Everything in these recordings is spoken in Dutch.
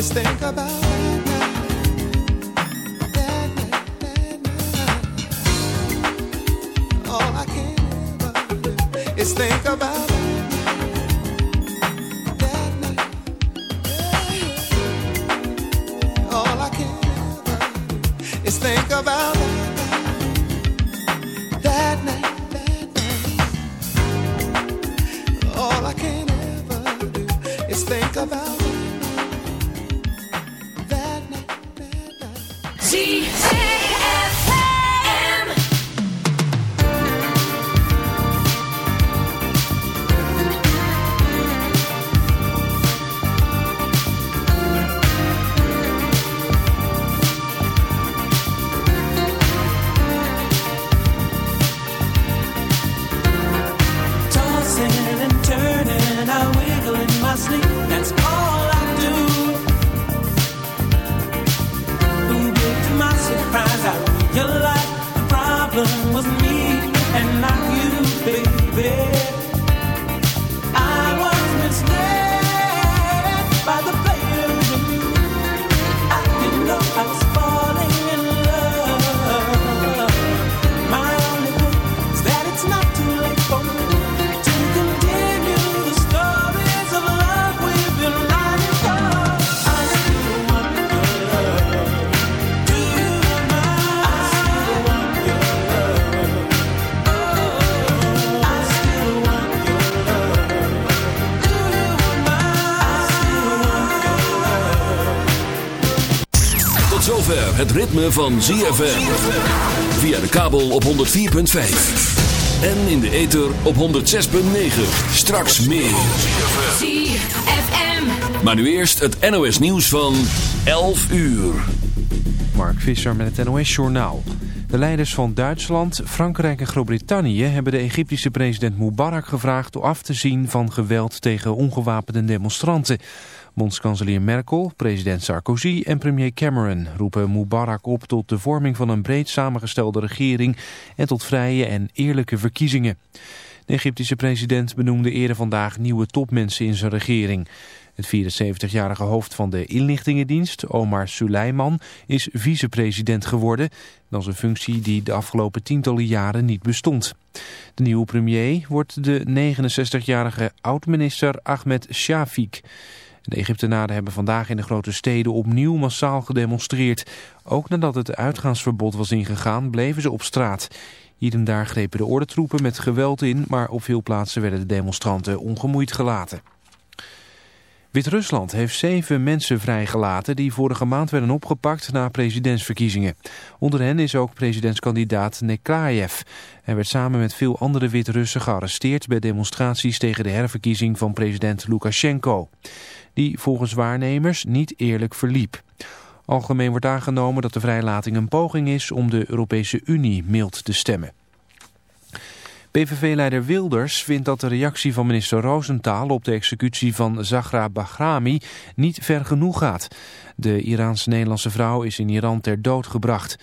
Just think about that night. That night, that. All I can ever do is think about that night. All I can ever do is think about het ritme van ZFM. Via de kabel op 104.5. En in de ether op 106.9. Straks meer. ZFM. Maar nu eerst het NOS nieuws van 11 uur. Mark Visser met het NOS Journaal. De leiders van Duitsland, Frankrijk en Groot-Brittannië hebben de Egyptische president Mubarak gevraagd af te zien van geweld tegen ongewapende demonstranten. Bondskanselier Merkel, president Sarkozy en premier Cameron roepen Mubarak op tot de vorming van een breed samengestelde regering en tot vrije en eerlijke verkiezingen. De Egyptische president benoemde eerder vandaag nieuwe topmensen in zijn regering. Het 74-jarige hoofd van de inlichtingendienst, Omar Suleiman, is vicepresident geworden. Dat is een functie die de afgelopen tientallen jaren niet bestond. De nieuwe premier wordt de 69-jarige oud-minister Ahmed Shafik. De Egyptenaren hebben vandaag in de grote steden opnieuw massaal gedemonstreerd. Ook nadat het uitgaansverbod was ingegaan, bleven ze op straat. Hier en daar grepen de ordentroepen met geweld in, maar op veel plaatsen werden de demonstranten ongemoeid gelaten. Wit-Rusland heeft zeven mensen vrijgelaten die vorige maand werden opgepakt na presidentsverkiezingen. Onder hen is ook presidentskandidaat Nekrayev. Hij werd samen met veel andere Wit-Russen gearresteerd bij demonstraties tegen de herverkiezing van president Lukashenko. Die volgens waarnemers niet eerlijk verliep. Algemeen wordt aangenomen dat de vrijlating een poging is om de Europese Unie mild te stemmen. PVV-leider Wilders vindt dat de reactie van minister Roosentaal op de executie van Zahra Bahrami niet ver genoeg gaat. De Iraanse-Nederlandse vrouw is in Iran ter dood gebracht.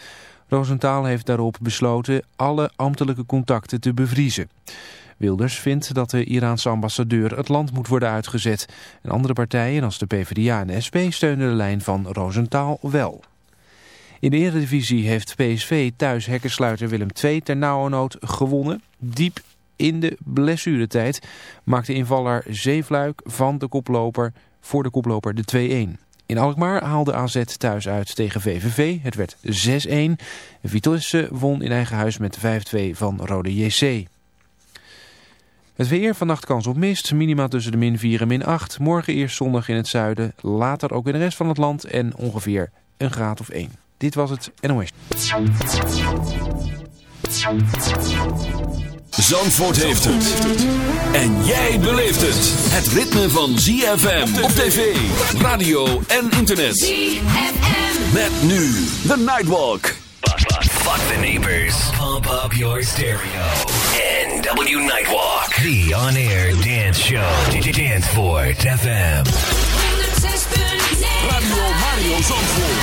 Roosentaal heeft daarop besloten alle ambtelijke contacten te bevriezen. Wilders vindt dat de Iraanse ambassadeur het land moet worden uitgezet. En andere partijen als de PvdA en de SP steunen de lijn van Roosentaal wel. In de Eredivisie heeft PSV thuis hekkensluiter Willem II ter nauwernood gewonnen. Diep in de blessuretijd maakte invaller Zeefluik van de koploper voor de koploper de 2-1. In Alkmaar haalde AZ thuis uit tegen VVV. Het werd 6-1. Vitesse won in eigen huis met 5-2 van Rode JC. Het weer, vannacht kans op mist, minima tussen de min 4 en min 8. Morgen eerst zonnig in het zuiden, later ook in de rest van het land en ongeveer een graad of 1. Dit was het NOS. Zandvoort heeft het. En jij beleeft het. Het ritme van ZFM op tv, radio en internet. ZFM. Met nu The Nightwalk. Fuck the neighbors. Pump up your stereo. NW Nightwalk. The on-air dance show. Danceport FM. 106.9. Radio Mario Zandvoort.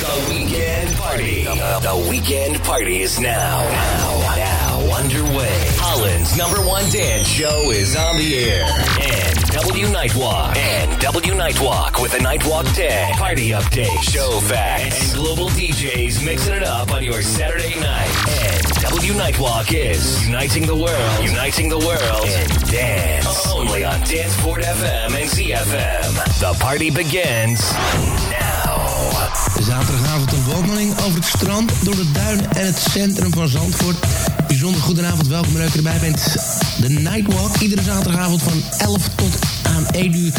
The weekend party. The weekend party is now. Now. Now underway. Holland's number one dance show is on the air. And W Nightwalk. And W Nightwalk with the Nightwalk 10. Party update, show facts, and global DJs mixing it up on your Saturday night. And W Nightwalk is uniting the world, uniting the world in dance. Only on Danceport FM and ZFM. The party begins now. Zaterdagavond een wandeling over het strand, door de duinen en het centrum van Zandvoort. Bijzonder goedenavond, welkom leuk erbij bent. De Nightwalk, iedere zaterdagavond van 11 tot aan 1 uur.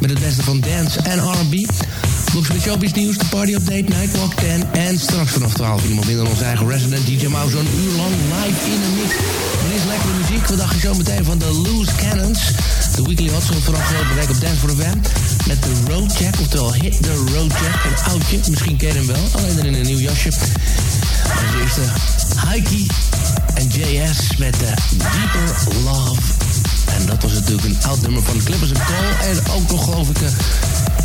Met het beste van dance en R&B. Nog met showbiz nieuws, de party update, Nightwalk 10. En straks vanaf 12 iemand minder onze eigen resident DJ Mouse. Zo'n uur lang live in een mix. Er is lekkere muziek. Wat dacht je zo meteen van de Loose Cannons? De Weekly Hot Songs van afgelopen week op Dance for the Van. Met de Road Jack, oftewel Hit the Road. Een oudje, misschien ken je hem wel. Alleen dan in een nieuw jasje. Als eerste Heike en JS met de Deeper Love. En dat was natuurlijk een oud nummer van Clippers Call. En ook nog geloof ik... eh,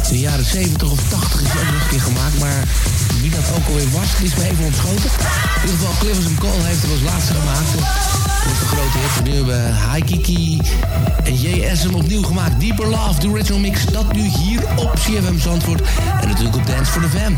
in de jaren 70 of 80 is ook nog een keer gemaakt. Maar wie dat ook alweer was, is me even ontschoten. In ieder geval, Clifford Cole heeft het als laatste gemaakt. Is de grote hit. Nu hebben High Kiki en JS opnieuw gemaakt. Deeper Love, de original mix. Dat nu hier op CFM Zandvoort. En natuurlijk op Dance for the Fam.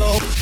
Go.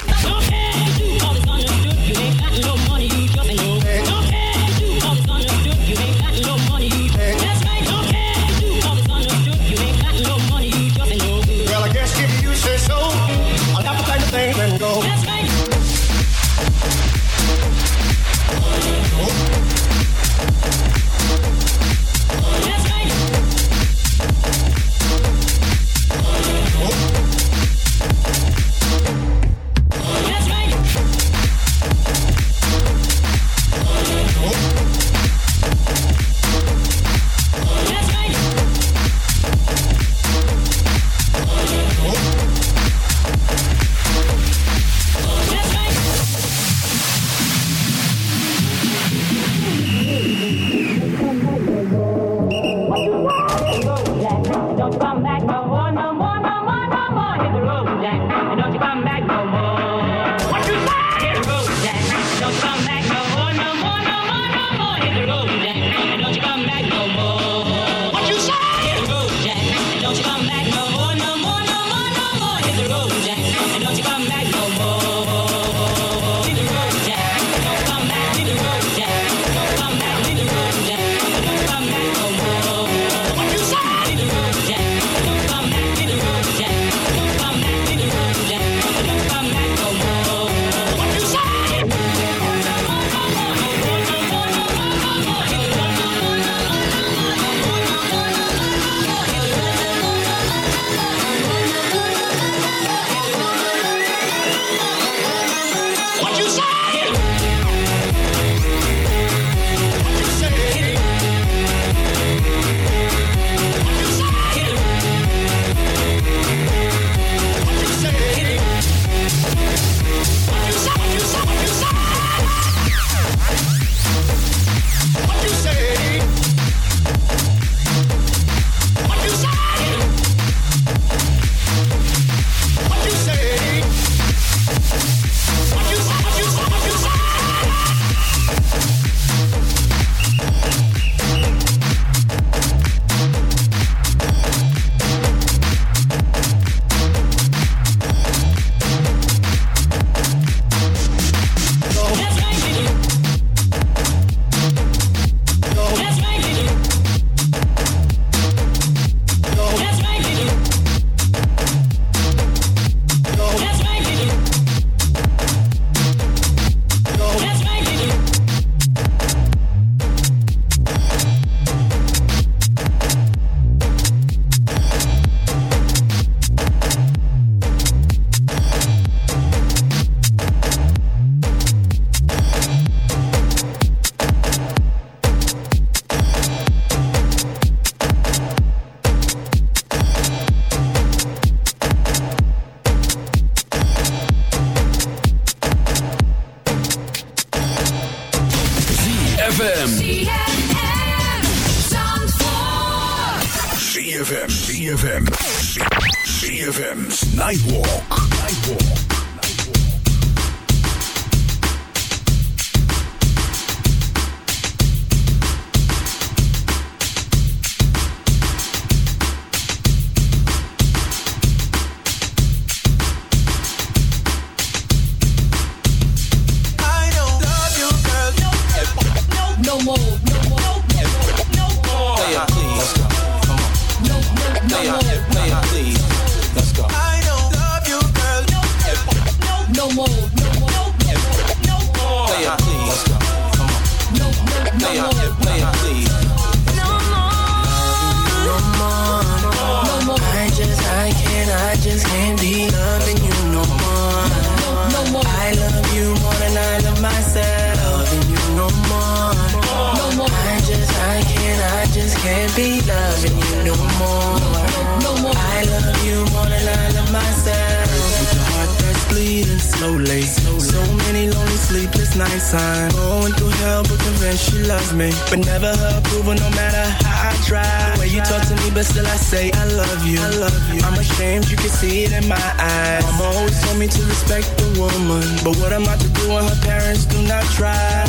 Nights. I'm going through hell, but convinced she loves me. But never her approval, no matter how I try. The way you talk to me, but still I say I love you. I love you. I'm ashamed, you can see it in my eyes. Mama always told me to respect the woman. But what am I to do when her parents do not try?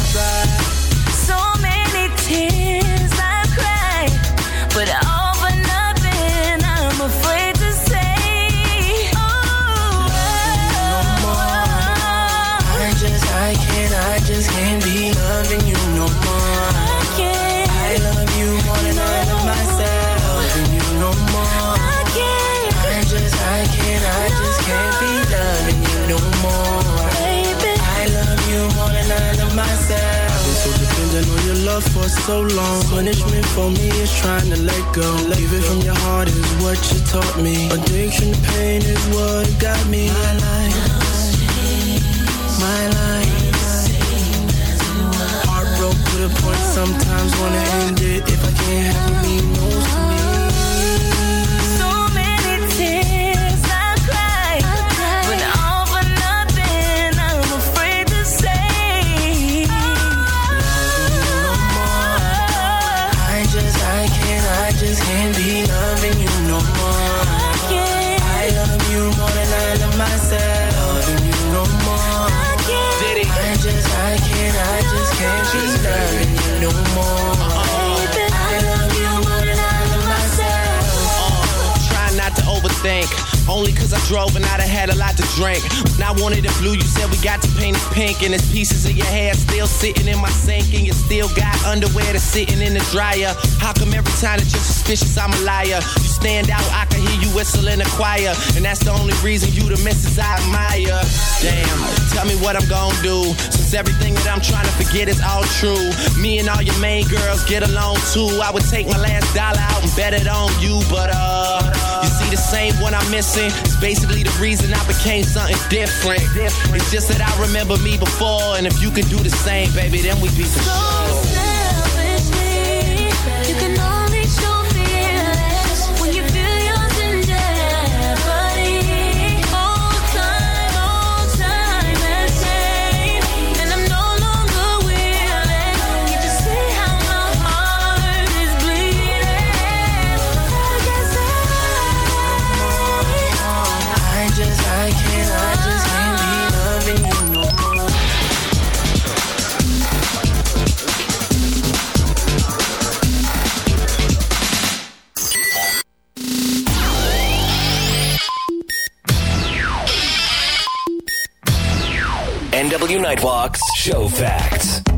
So many tears I've cried, but all just can't be loving you no more. I can't. I love you more than I love myself. Loving you no more. I can't, I just, I can't, I just can't be loving you no more. baby. I love you more than I love myself. Been so dependent on your love for so long. Punishment for me is trying to let go. Leave it from your heart is what you taught me. Addiction to pain is what got me. My life, my life. Point sometimes wanna end it. If I can't Only cause I drove and I'd have had a lot to drink. When I wanted it blue, you said we got to paint it pink. And there's pieces of your hair still sitting in my sink. And you still got underwear that's sitting in the dryer. How come every time that you're suspicious, I'm a liar? You stand out, I can hear you whistle in the choir. And that's the only reason you the missus I admire. Damn, tell me what I'm gonna do. Since everything that I'm trying to forget is all true. Me and all your main girls get along too. I would take my last dollar out and bet it on you. But uh, you see the same one I'm missing. It's basically the reason I became something different. It's just that I remember me before. And if you could do the same, baby, then we'd be for sure. NW Nightwalk's Show Facts.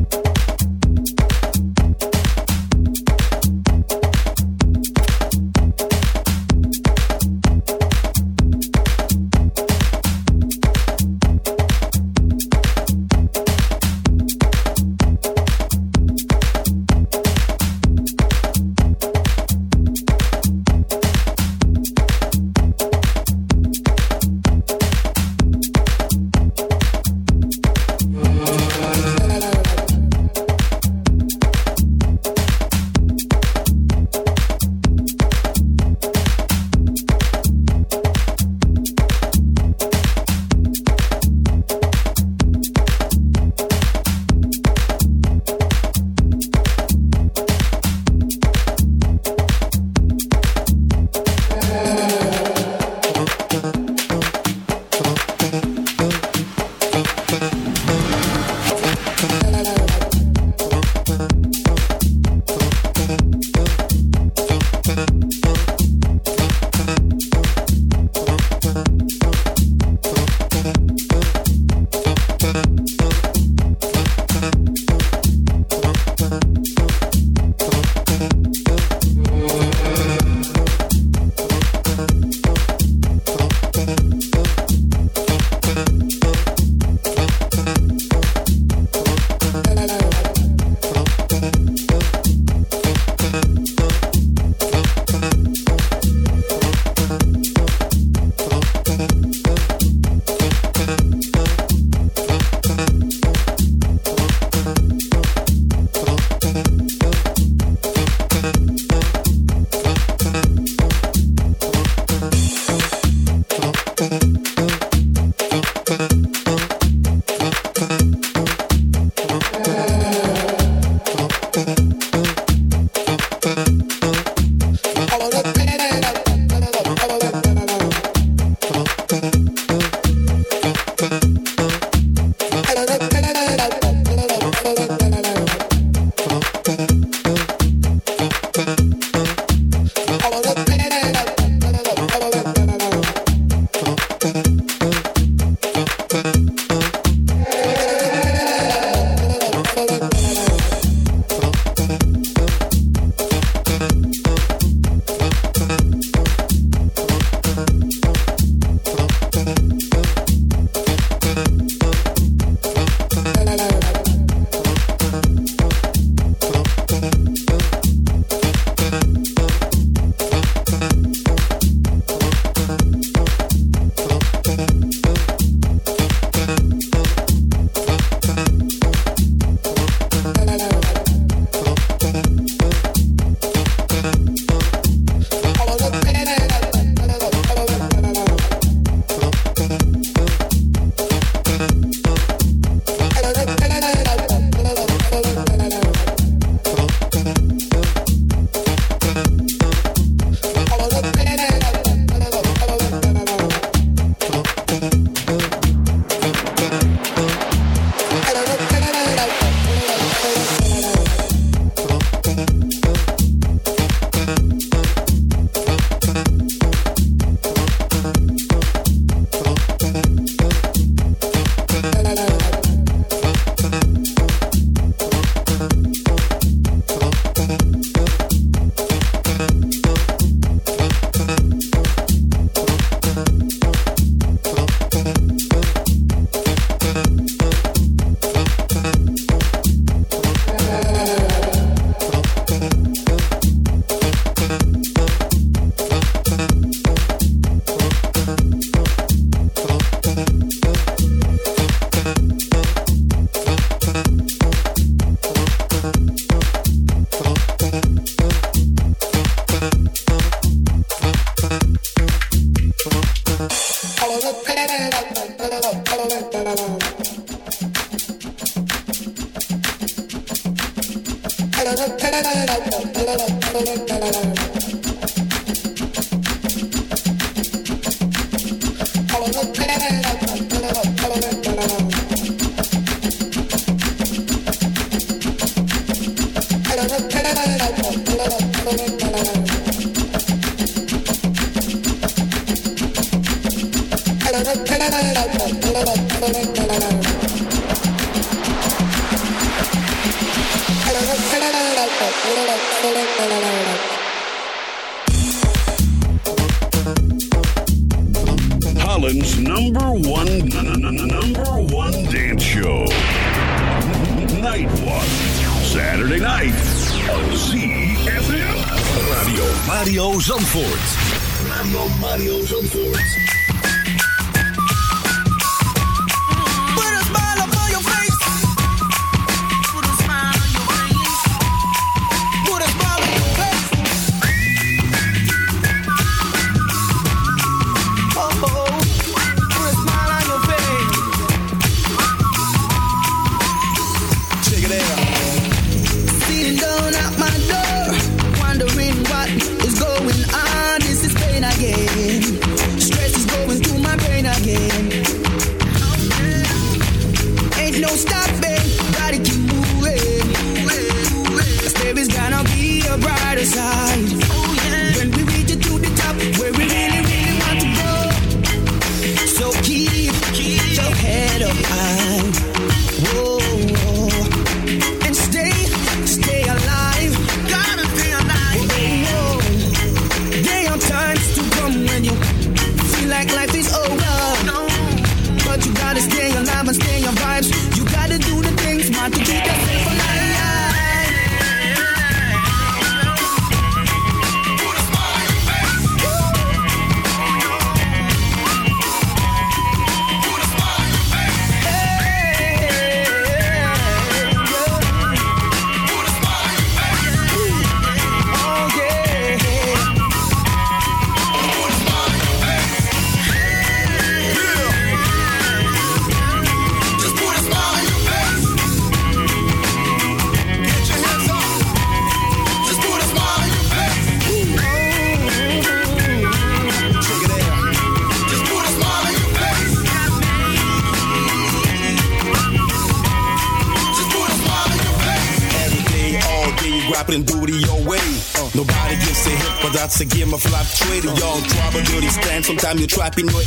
time you're trapping, you're.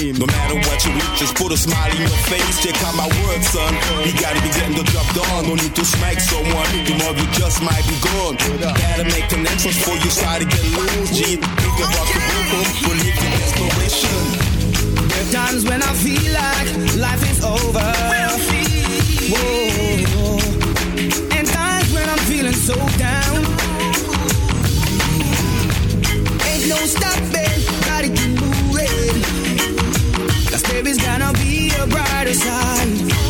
Aim. No matter what you eat, just put a smile in your face. Check out my work, son. You gotta be getting the job done. No need to smack someone. more, you just might be gone. Gotta make connections before you start to get loose. G, think about the book, believe in desperation. There are times when I feel like life is over. Whoa. And times when I'm feeling so down. Ain't no stopping side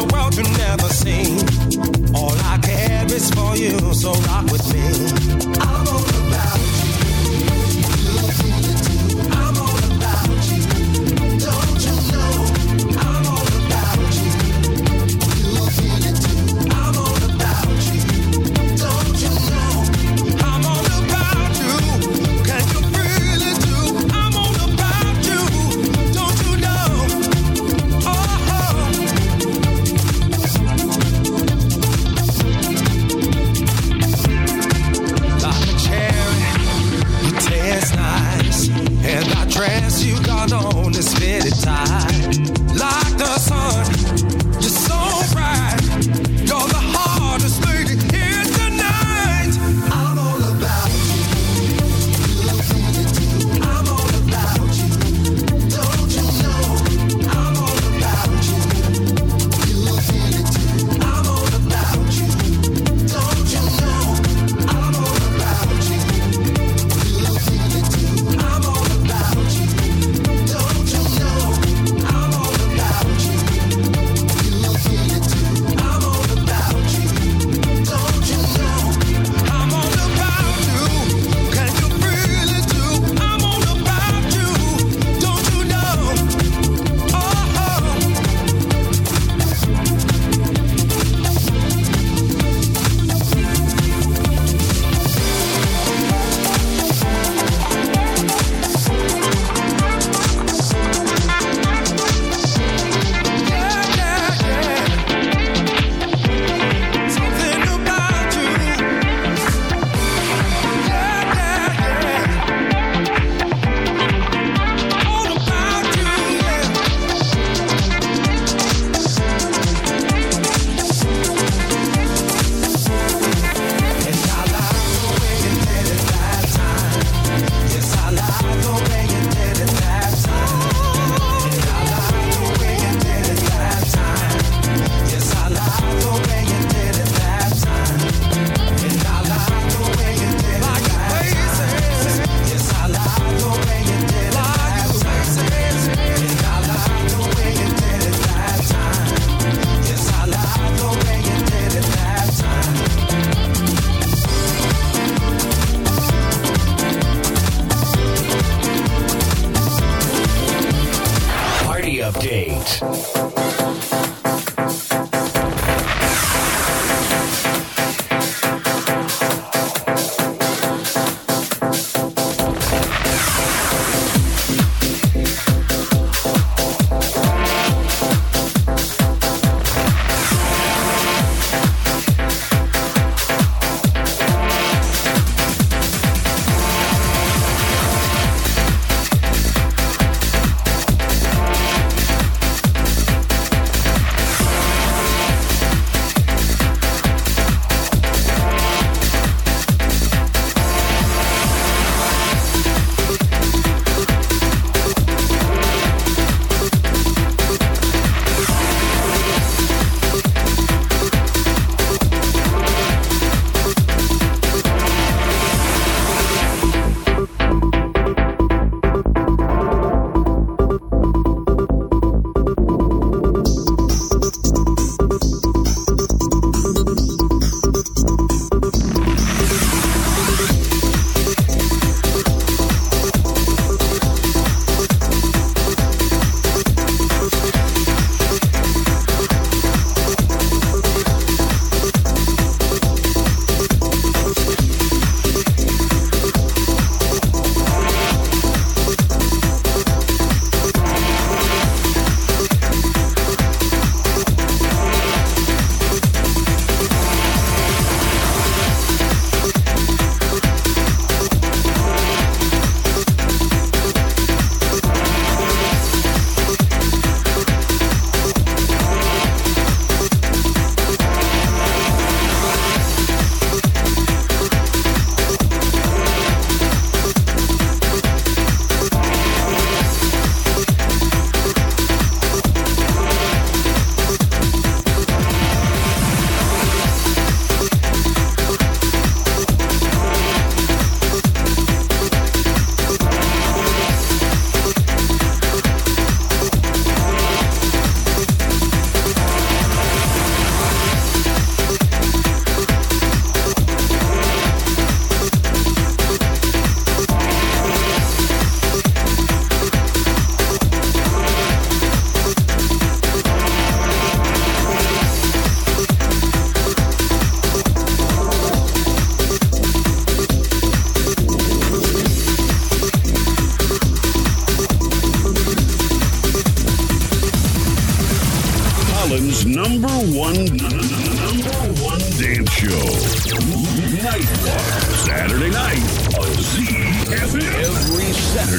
the world you never seen. All I care is for you, so rock with me.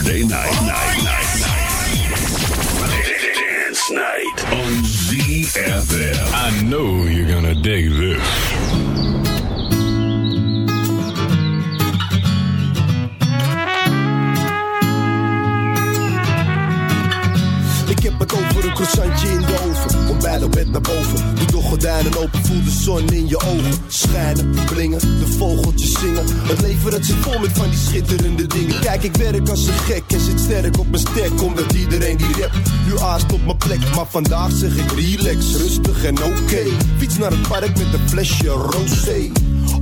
Saturday night. Night, night, night. Dance night on ZFM. I know you're gonna dig this. Ik heb het over een croissantje in de oven. Ontbijt op bed naar boven Gordijnen open, voel de zon in je ogen. Schijnen, blingen, de vogeltjes zingen. Het leven dat zit vol met van die schitterende dingen. Kijk, ik werk als een gek en zit sterk op mijn stek. Omdat iedereen die rap nu aast op mijn plek. Maar vandaag zeg ik relax, rustig en oké. Fiets naar het park met een flesje rosé.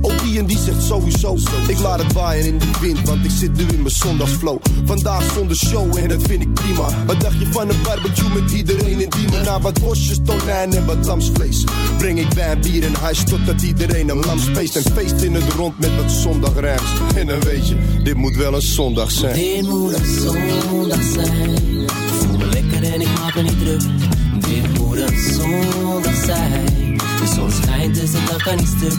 Ook die en die zegt sowieso. Ik laat het waaien in de wind, want ik zit nu in mijn zondagsflow. Vandaag zonder show en dat vind ik prima. Wat dacht je van een barbecue met iedereen in die Na wat worstjes, tonijn en wat lamsvlees. Breng ik wijn, bier en huis totdat iedereen een lam speest. En feest in het rond met wat zondagrijms. En dan weet je, dit moet wel een zondag zijn. Dit moet een zondag zijn. Ik voel me lekker en ik maak me niet druk. Dit moet een zondag zijn. De zon schijnt dus de dag kan niet stuk.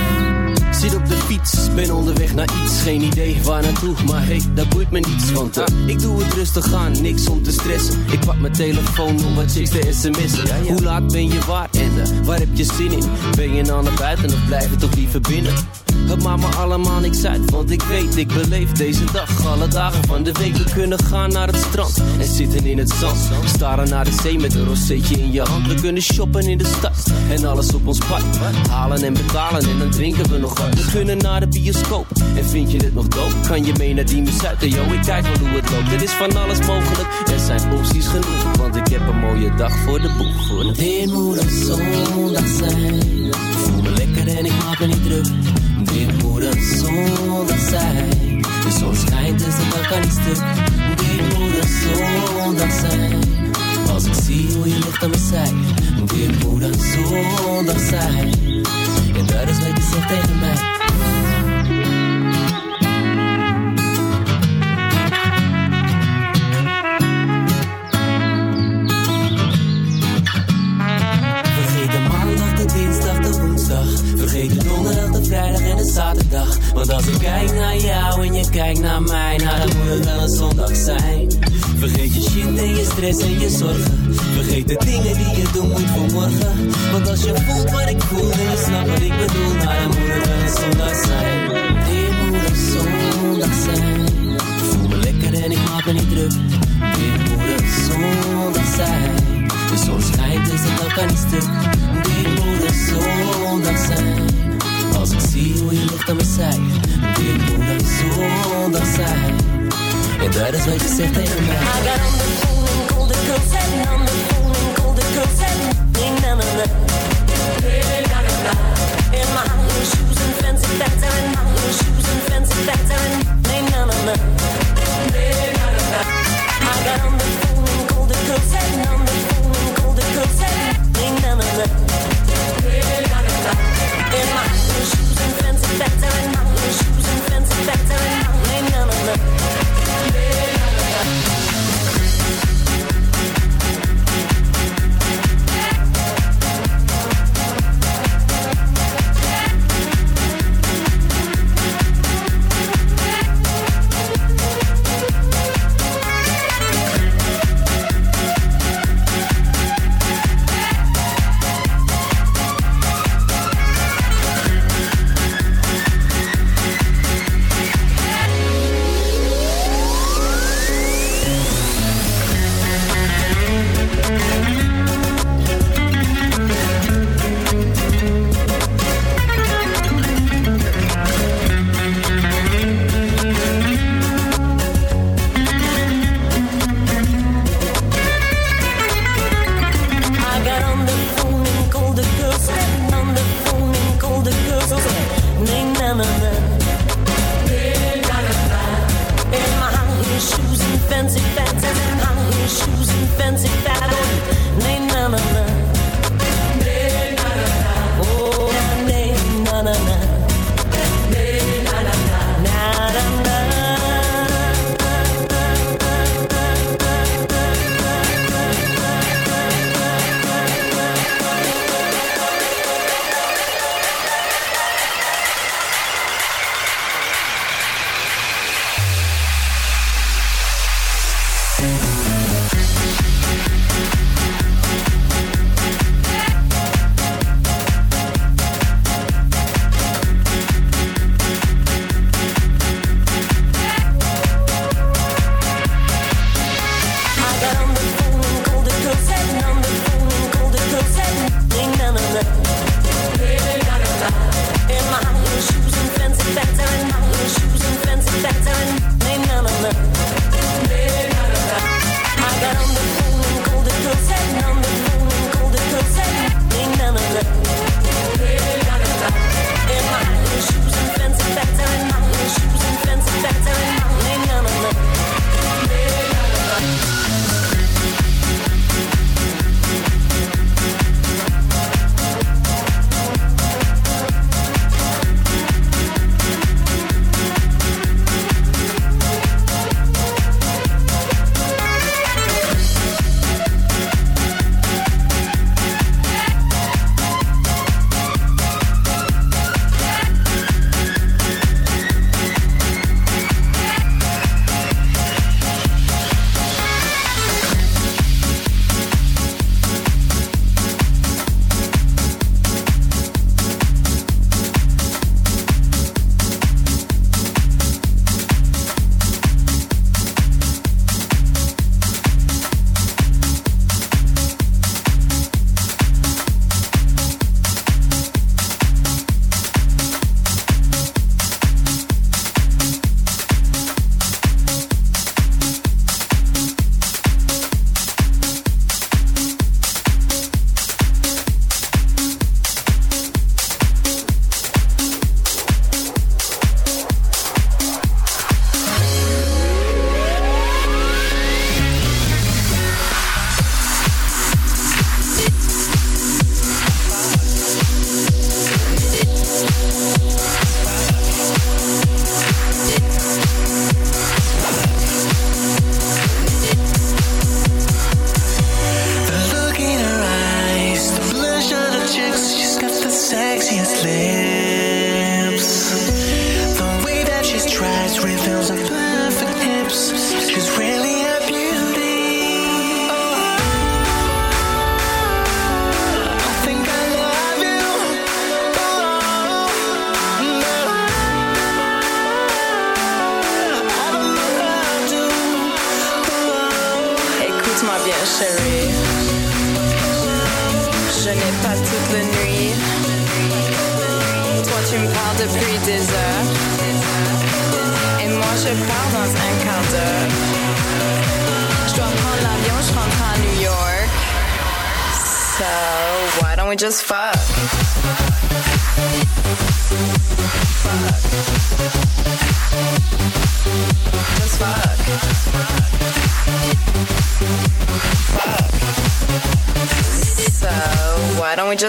Zit op de fiets, ben onderweg naar iets. Geen idee waar naartoe, maar hey, dat boeit me niets. Want eh, ik doe het rustig aan, niks om te stressen. Ik pak mijn telefoon om wat chicks te sms'en. Hoe laat ben je waar en eh, waar heb je zin in? Ben je nou naar buiten of blijf je toch liever binnen? Het maakt me allemaal niks uit, want ik weet, ik beleef deze dag. Alle dagen van de week, we kunnen gaan naar het strand en zitten in het zand. Staren naar de zee met een rozeetje in je hand. We kunnen shoppen in de stad en alles op ons pad. Halen en betalen en dan drinken we nog wat. We kunnen naar de bioscoop en vind je dit nog dope? Kan je mee naar die Zuid? Yo, ik kijk wel hoe het loopt. Er is van alles mogelijk, er zijn opties genoeg. Want ik heb een mooie dag voor de boeg. Voor Dit moet een zondag zijn. Ik voel me lekker en ik maak me niet druk. Dit moet een zondag zijn. De zon schijnt dus dag kan niet stuk. Dit moet een zondag zijn. Als ik zie hoe je ligt aan mijn zij. Dit moet een zondag zijn. En dat is wat je zegt tegen mij. Vergeet de maandag, de dinsdag, de woensdag. Vergeet de donderdag, de vrijdag en de zaterdag. Want als ik kijk naar jou en je kijkt naar mij, nou dan moet het wel een zondag zijn. Vergeet je shit en je stress en je zorgen. Vergeet de dingen die je doen moet voor morgen. Want als je voelt wat ik voel en je snapt wat ik bedoel, nou dan moet het wel een zondag zijn. Dit moet een zondag zijn. Ik voel me lekker en ik maak me niet druk. Dit moet een zondag zijn. De zon schijnt dus dag kan niet stuk. Dit moet een zondag zijn. Als ik zie hoe je ligt aan mijn moet een zondag zijn. En dat is wat je zegt tegen mij. I got on the phone and called the girl, said on the phone and called the girl, said na na na. In my heel shoes and fancy in my heel shoes and fancy in na na na. I got on the phone and called the girl, said on the phone and called the In my shoes. And fancy bags, are in my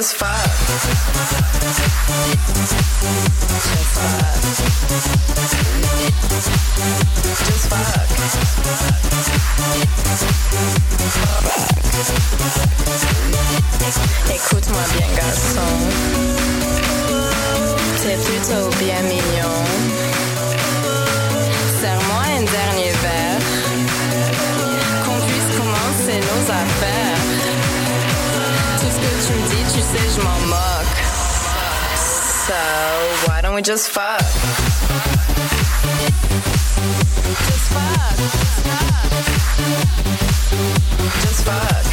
as fuck. and we just fuck. Just fuck. Just fuck.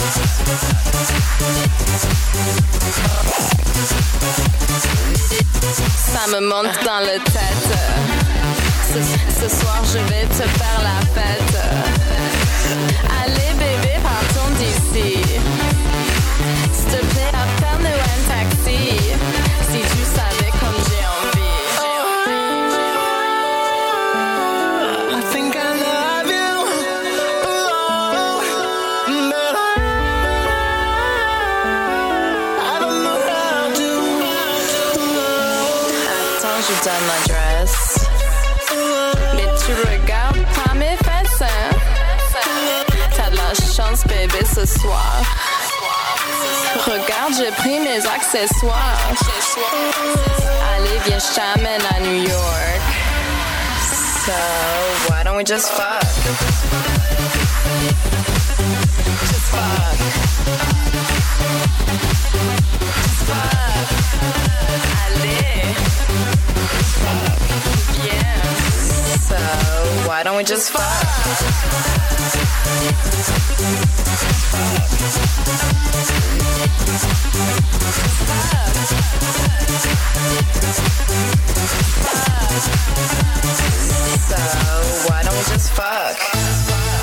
Ça me monte dans le tête. Ce soir, je vais te faire la fête. Allez, bébé, partons d'ici. ce soir. Regarde, j'ai pris mes accessoires. Allez, viens, je t'amène à New York. So, why don't we just fuck? Just fuck. why don't we just fuck? So why don't we just fuck?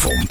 Zaterdagavond.